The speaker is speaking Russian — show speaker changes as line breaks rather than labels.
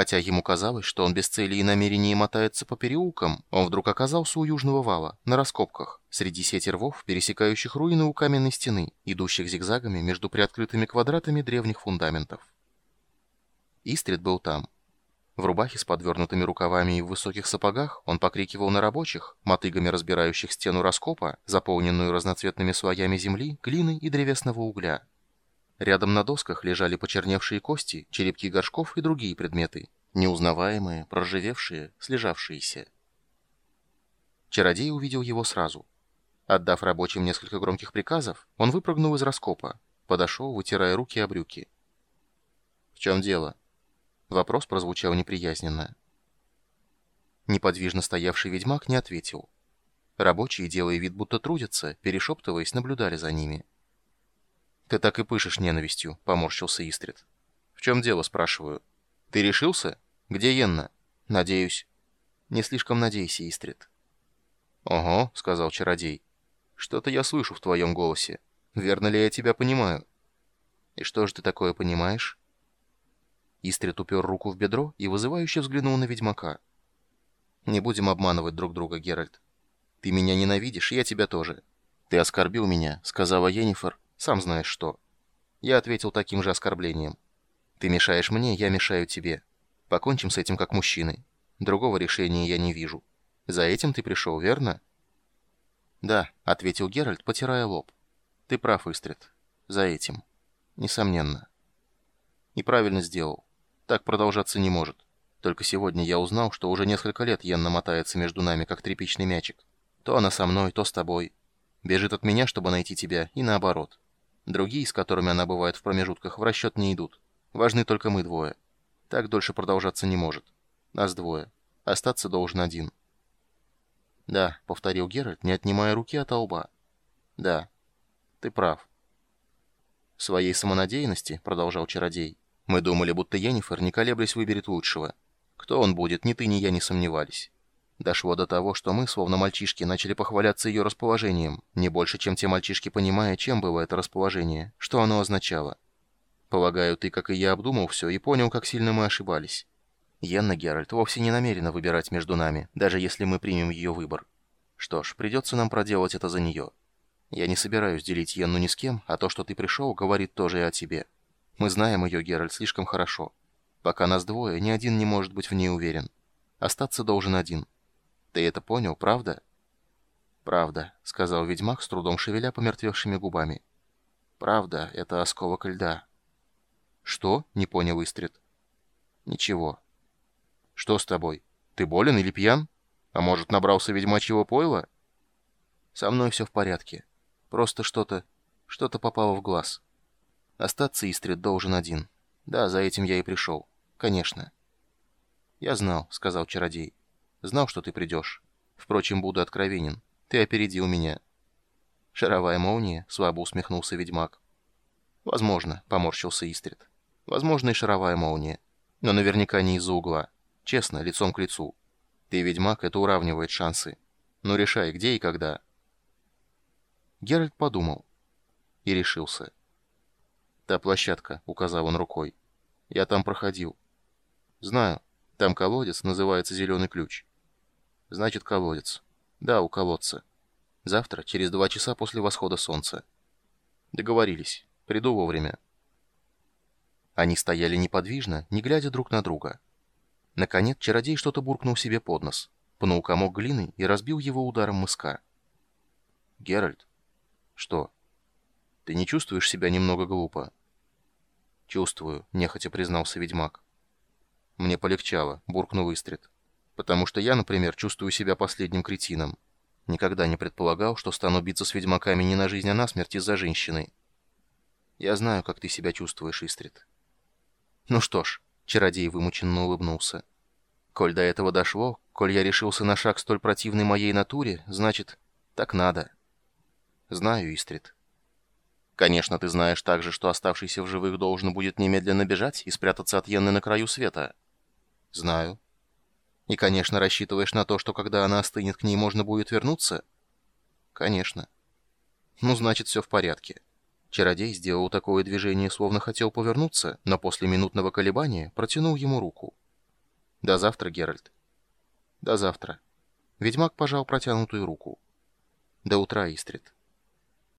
Хотя ему казалось, что он без цели и намерений мотается по переулкам, он вдруг оказался у южного вала, на раскопках, среди сети рвов, пересекающих руины у каменной стены, идущих зигзагами между приоткрытыми квадратами древних фундаментов. Истрид был там. В рубахе с подвернутыми рукавами и в высоких сапогах он покрикивал на рабочих, мотыгами разбирающих стену раскопа, заполненную разноцветными слоями земли, глины и древесного угля. Рядом на досках лежали почерневшие кости, черепки горшков и другие предметы, неузнаваемые, проржавевшие, слежавшиеся. Чародей увидел его сразу. Отдав рабочим несколько громких приказов, он выпрыгнул из раскопа, подошел, вытирая руки о брюки. «В чем дело?» Вопрос прозвучал неприязненно. Неподвижно стоявший ведьмак не ответил. Рабочие, делая вид, будто трудятся, перешептываясь, наблюдали за ними. «Ты так и пышешь ненавистью», — поморщился Истрид. «В чем дело?» — спрашиваю. «Ты решился? Где Йенна?» «Надеюсь». «Не слишком надейся, Истрид». «Ого», — сказал чародей. «Что-то я слышу в твоем голосе. Верно ли я тебя понимаю?» «И что же ты такое понимаешь?» Истрид упер руку в бедро и вызывающе взглянул на ведьмака. «Не будем обманывать друг друга, Геральт. Ты меня ненавидишь, я тебя тоже. Ты оскорбил меня», — сказала Йеннифер, сам знаешь что. Я ответил таким же оскорблением. Ты мешаешь мне, я мешаю тебе. Покончим с этим как мужчины. Другого решения я не вижу. За этим ты пришел, верно? Да, ответил Геральт, потирая лоб. Ты прав, Истрид. За этим. Несомненно. И правильно сделал. Так продолжаться не может. Только сегодня я узнал, что уже несколько лет Йенна мотается между нами, как тряпичный мячик. То она со мной, то с тобой. Бежит от меня, чтобы найти тебя, и наоборот. Другие, с которыми она бывает в промежутках, в расчет не идут. Важны только мы двое. Так дольше продолжаться не может. Нас двое. Остаться должен один. «Да», — повторил Геральт, не отнимая руки от лба. «Да, ты прав». «В своей самонадеянности», — продолжал чародей, — «мы думали, будто Йеннифер, не колеблясь, выберет лучшего. Кто он будет, ни ты, ни я не сомневались. Дошло до того, что мы, словно мальчишки, начали похваляться ее расположением, не больше, чем те мальчишки, понимая, чем было это расположение, что оно означало. Полагаю, ты, как и я, обдумал все и понял, как сильно мы ошибались. Йенна Геральт вовсе не намерена выбирать между нами, даже если мы примем ее выбор. Что ж, придется нам проделать это за нее. Я не собираюсь делить Йенну ни с кем, а то, что ты пришел, говорит тоже и о тебе. Мы знаем ее, Геральт, слишком хорошо. Пока нас двое, ни один не может быть в ней уверен. Остаться должен один — ты это понял, правда?» «Правда», — сказал ведьмак, с трудом шевеля помертвевшими губами. «Правда, это осколок льда». «Что?» — не понял Истрид. «Ничего». «Что с тобой? Ты болен или пьян? А может, набрался ведьмачьего пойла?» «Со мной все в порядке. Просто что-то... что-то попало в глаз. Остаться Истрид должен один. Да, за этим я и пришел. Конечно». «Я знал», — сказал чародей. Знал, что ты придешь. Впрочем, буду откровенен. Ты опередил меня». «Шаровая молния?» — слабо усмехнулся ведьмак. «Возможно», — поморщился Истрид. «Возможно и шаровая молния. Но наверняка не из-за угла. Честно, лицом к лицу. Ты ведьмак, это уравнивает шансы. Ну решай, где и когда». Геральт подумал. И решился. «Та площадка», — указал он рукой. «Я там проходил». «Знаю. Там колодец, называется «Зеленый ключ». Значит, колодец. Да, у колодца. Завтра, через два часа после восхода солнца. Договорились. Приду вовремя. Они стояли неподвижно, не глядя друг на друга. Наконец, чародей что-то буркнул себе под нос, пнул комок глины и разбил его ударом мыска. «Геральт?» «Что?» «Ты не чувствуешь себя немного глупо?» «Чувствую», — нехотя признался ведьмак. «Мне полегчало», — буркнул Истрид. Потому что я, например, чувствую себя последним кретином. Никогда не предполагал, что стану биться с ведьмаками не на жизнь, а на смерть из-за женщины. Я знаю, как ты себя чувствуешь, Истрид. Ну что ж, чародей вымученно улыбнулся. Коль до этого дошло, коль я решился на шаг столь противный моей натуре, значит, так надо. Знаю, Истрид. Конечно, ты знаешь также, что оставшийся в живых должен будет немедленно бежать и спрятаться от Йенны на краю света. Знаю. И, конечно, рассчитываешь на то, что когда она остынет, к ней можно будет вернуться? Конечно. Ну, значит, все в порядке. Чародей сделал такое движение, словно хотел повернуться, но после минутного колебания протянул ему руку. До завтра, Геральт. До завтра. Ведьмак пожал протянутую руку. До утра, Истрид.